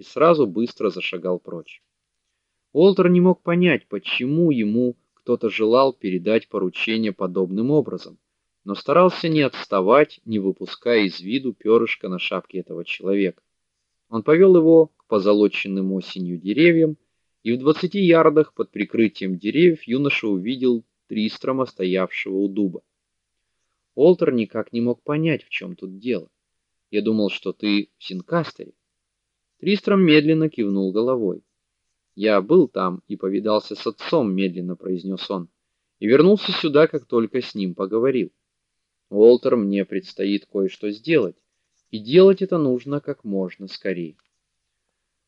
и сразу быстро зашагал прочь. Уолтер не мог понять, почему ему кто-то желал передать поручение подобным образом, но старался не отставать, не выпуская из виду перышко на шапке этого человека. Он повел его к позолоченным осенью деревьям, и в двадцати ярдах под прикрытием деревьев юноша увидел Тристрома, стоявшего у дуба. Олтер никак не мог понять, в чем тут дело. Я думал, что ты в Синкастере. Тристром медленно кивнул головой. Я был там и повидался с отцом, медленно произнес он, и вернулся сюда, как только с ним поговорил. Уолтер, мне предстоит кое-что сделать, и делать это нужно как можно скорее.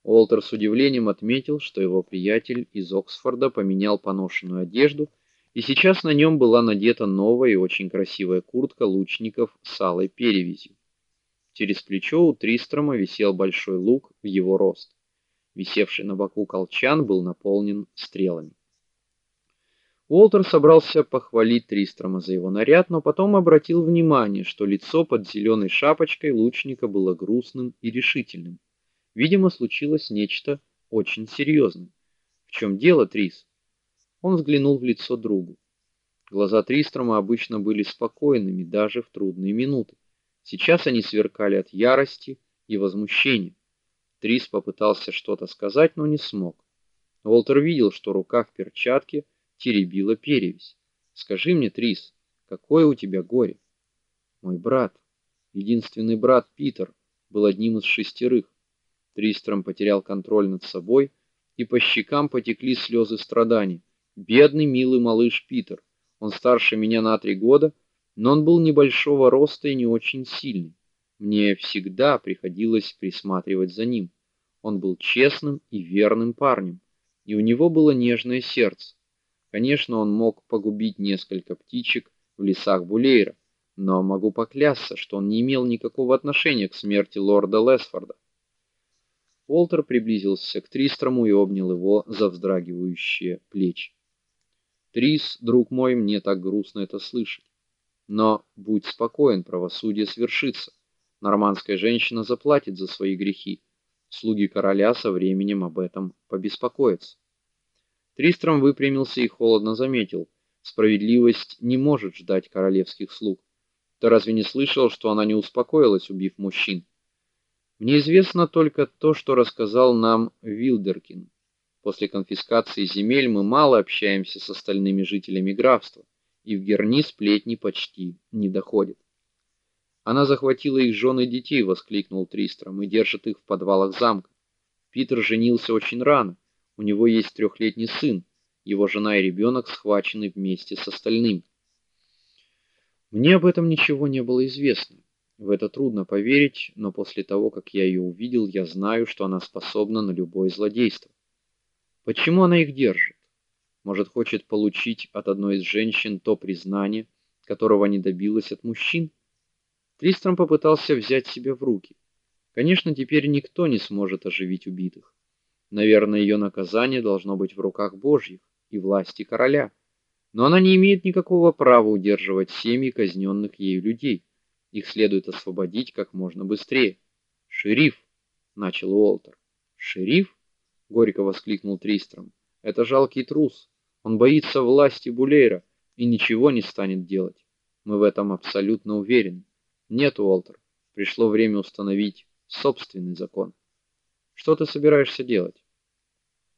Уолтер с удивлением отметил, что его приятель из Оксфорда поменял поношенную одежду, и сейчас на нем была надета новая и очень красивая куртка лучников с алой перевязью. Через плечо у Тристрома висел большой лук в его рост. Висевший на боку колчан был наполнен стрелами. Уолтер собрался похвалить Тристрома за его наряд, но потом обратил внимание, что лицо под зеленой шапочкой лучника было грустным и решительным. Видимо, случилось нечто очень серьезное. В чем дело, Трис? Он взглянул в лицо другу. Глаза Тристрома обычно были спокойными даже в трудные минуты. Сейчас они сверкали от ярости и возмущения. Трис попытался что-то сказать, но не смог. Уолтер видел, что рука в перчатке теребила перевязь. Скажи мне, Трис, какое у тебя горе? Мой брат, единственный брат Питер, был одним из шестерых. Тристром потерял контроль над собой, и по щекам потекли слезы страданий. Бедный милый малыш Питер. Он старше меня на три года, но он был небольшого роста и не очень сильный. Мне всегда приходилось присматривать за ним. Он был честным и верным парнем, и у него было нежное сердце. Конечно, он мог погубить несколько птичек в лесах Булейра, но могу поклясться, что он не имел никакого отношения к смерти лорда Лесфорда. Уолтер приблизился к Тристрому и обнял его за вздрагивающие плечи. Трис, друг мой, мне так грустно это слышать. Но будь спокоен, правосудие свершится. Нормандская женщина заплатит за свои грехи. Слуги короля со временем об этом побеспокоятся. Тристром выпрямился и холодно заметил: справедливость не может ждать королевских слуг. Ты разве не слышал, что она не успокоилась, убив мужчин? Мне известно только то, что рассказал нам Вилдеркин. После конфискации земель мы мало общаемся с остальными жителями графства, и в Герни сплетни почти не доходят. Она захватила их жен и детей, воскликнул Тристром, и держит их в подвалах замка. Питер женился очень рано. У него есть трехлетний сын. Его жена и ребенок схвачены вместе с остальными. Мне об этом ничего не было известно. В это трудно поверить, но после того, как я ее увидел, я знаю, что она способна на любое злодейство. Почему она их держит? Может, хочет получить от одной из женщин то признание, которого не добилась от мужчин? Тристром попытался взять себя в руки. Конечно, теперь никто не сможет оживить убитых. Наверное, ее наказание должно быть в руках Божьих и власти короля. Но она не имеет никакого права удерживать семьи казненных ею людей. Их следует освободить как можно быстрее. Шериф, начал Уолтер. Шериф? горько воскликнул Тристром. Это жалкий трус. Он боится власти Булейра и ничего не станет делать. Мы в этом абсолютно уверены. Нет, Уолтер, пришло время установить собственный закон. Что ты собираешься делать?